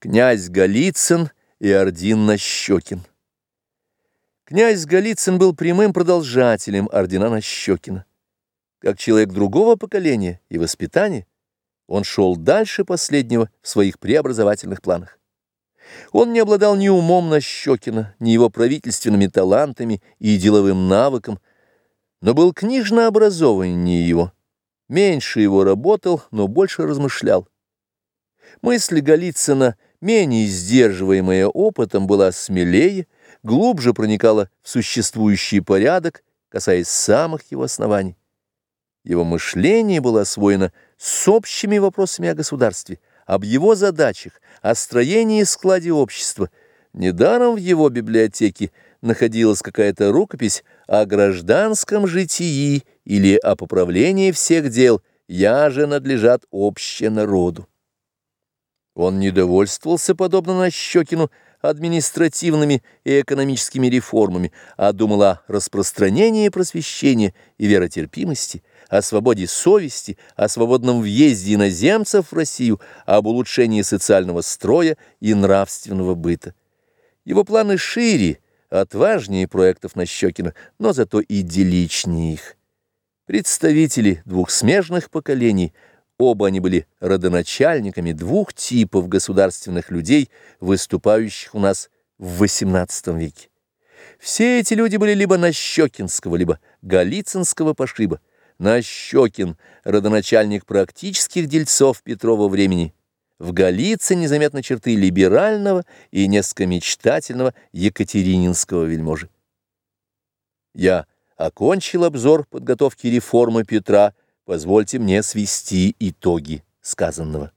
Князь Голицын и Ордин Нащекин. Князь Голицын был прямым продолжателем ордена Нащекина. Как человек другого поколения и воспитания, он шел дальше последнего в своих преобразовательных планах. Он не обладал ни умом Нащекина, ни его правительственными талантами и деловым навыком, но был книжно образованнее его. Меньше его работал, но больше размышлял. Мысль Голицына – менее сдерживаемая опытом, была смелее, глубже проникала в существующий порядок, касаясь самых его оснований. Его мышление было освоено с общими вопросами о государстве, об его задачах, о строении и складе общества. Недаром в его библиотеке находилась какая-то рукопись о гражданском житии или о поправлении всех дел, я же надлежат обще народу. Он не довольствовался, подобно Нащекину, административными и экономическими реформами, а думал о распространении просвещения и веротерпимости, о свободе совести, о свободном въезде иноземцев в Россию, об улучшении социального строя и нравственного быта. Его планы шире, отважнее проектов Нащекина, но зато идилличнее их. Представители двух смежных поколений – Оба они были родоначальниками двух типов государственных людей, выступающих у нас в XVIII веке. Все эти люди были либо Нащекинского, либо Голицынского пошиба. Нащекин – родоначальник практических дельцов Петрова времени. В Голицыне заметны черты либерального и несколько мечтательного екатерининского вельможи. Я окончил обзор подготовки реформы Петра – позвольте мне свести итоги сказанного.